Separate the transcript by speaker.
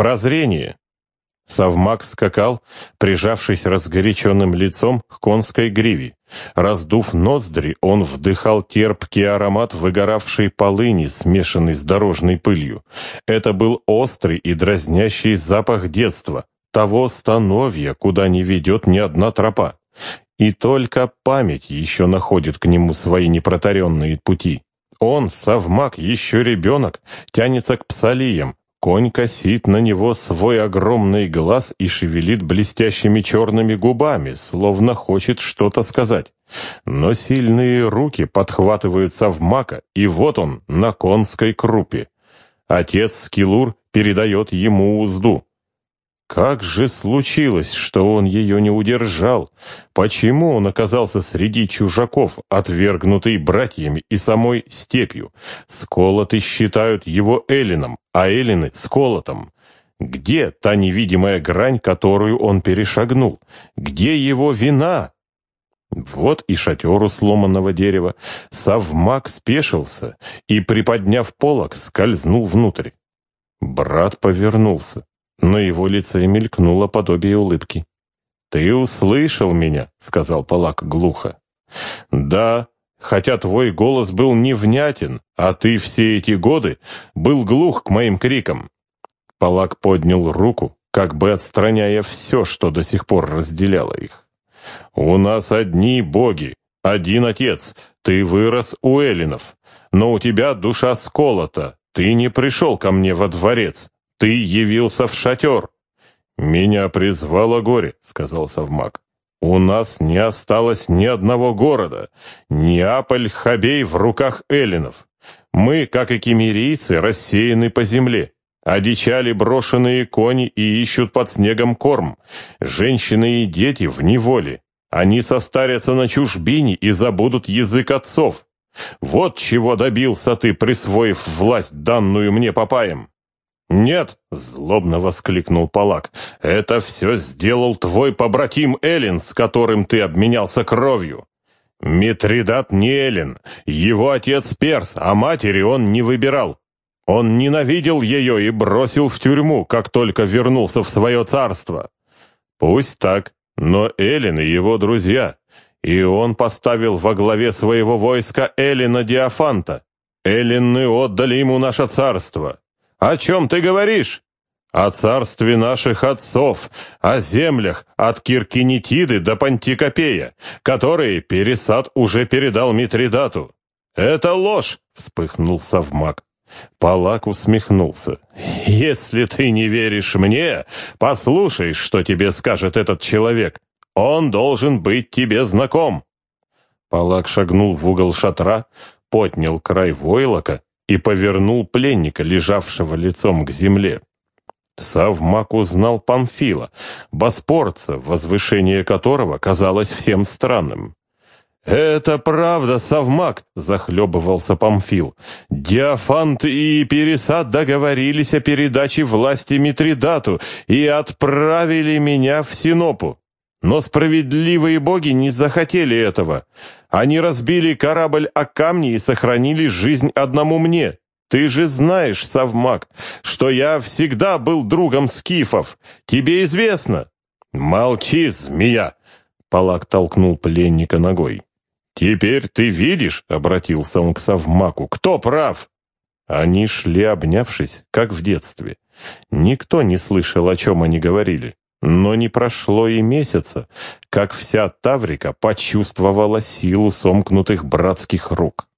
Speaker 1: Прозрение. Совмак скакал, прижавшись разгоряченным лицом к конской гриве. Раздув ноздри, он вдыхал терпкий аромат выгоравшей полыни, смешанный с дорожной пылью. Это был острый и дразнящий запах детства, того становья, куда не ведет ни одна тропа. И только память еще находит к нему свои непротаренные пути. Он, совмак, еще ребенок, тянется к псалиям, Конь косит на него свой огромный глаз и шевелит блестящими черными губами, словно хочет что-то сказать. Но сильные руки подхватывают совмака, и вот он на конской крупе. Отец Скилур передает ему узду. Как же случилось, что он ее не удержал? Почему он оказался среди чужаков, отвергнутый братьями и самой степью? Сколоты считают его Эллином, а Эллины — Сколотом. Где та невидимая грань, которую он перешагнул? Где его вина? Вот и шатер у сломанного дерева. Совмак спешился и, приподняв полок, скользнул внутрь. Брат повернулся. На его лице мелькнуло подобие улыбки. «Ты услышал меня», — сказал Палак глухо. «Да, хотя твой голос был невнятен, а ты все эти годы был глух к моим крикам». Палак поднял руку, как бы отстраняя все, что до сих пор разделяло их. «У нас одни боги, один отец, ты вырос у эллинов, но у тебя душа сколота, ты не пришел ко мне во дворец, ты явился в шатер!» «Меня призвало горе», — сказал Совмак. «У нас не осталось ни одного города. Неаполь, Хабей в руках эллинов. Мы, как и кемерийцы, рассеяны по земле. Одичали брошенные кони и ищут под снегом корм. Женщины и дети в неволе. Они состарятся на чужбине и забудут язык отцов. Вот чего добился ты, присвоив власть, данную мне попаем. «Нет!» — злобно воскликнул Палак. «Это все сделал твой побратим Эллин, с которым ты обменялся кровью. Митридат не Эллин, его отец Перс, а матери он не выбирал. Он ненавидел ее и бросил в тюрьму, как только вернулся в свое царство. Пусть так, но Эллин и его друзья, и он поставил во главе своего войска Эллина Диафанта. Эллины отдали ему наше царство». «О чем ты говоришь?» «О царстве наших отцов, о землях от Киркинетиды до Пантикопея, которые Пересад уже передал Митридату». «Это ложь!» — вспыхнул Совмак. Палак усмехнулся. «Если ты не веришь мне, послушай, что тебе скажет этот человек. Он должен быть тебе знаком». Палак шагнул в угол шатра, поднял край войлока и повернул пленника, лежавшего лицом к земле. Савмак узнал Памфила, боспорца, возвышение которого казалось всем странным. «Это правда, Савмак!» — захлебывался Памфил. «Диафант и Пересад договорились о передаче власти Митридату и отправили меня в Синопу. Но справедливые боги не захотели этого. Они разбили корабль о камни и сохранили жизнь одному мне. Ты же знаешь, Савмак, что я всегда был другом скифов. Тебе известно. Молчи, змея! Палак толкнул пленника ногой. «Теперь ты видишь, — обратился он к Савмаку, — кто прав?» Они шли, обнявшись, как в детстве. Никто не слышал, о чем они говорили. Но не прошло и месяца, как вся Таврика почувствовала силу сомкнутых братских рук.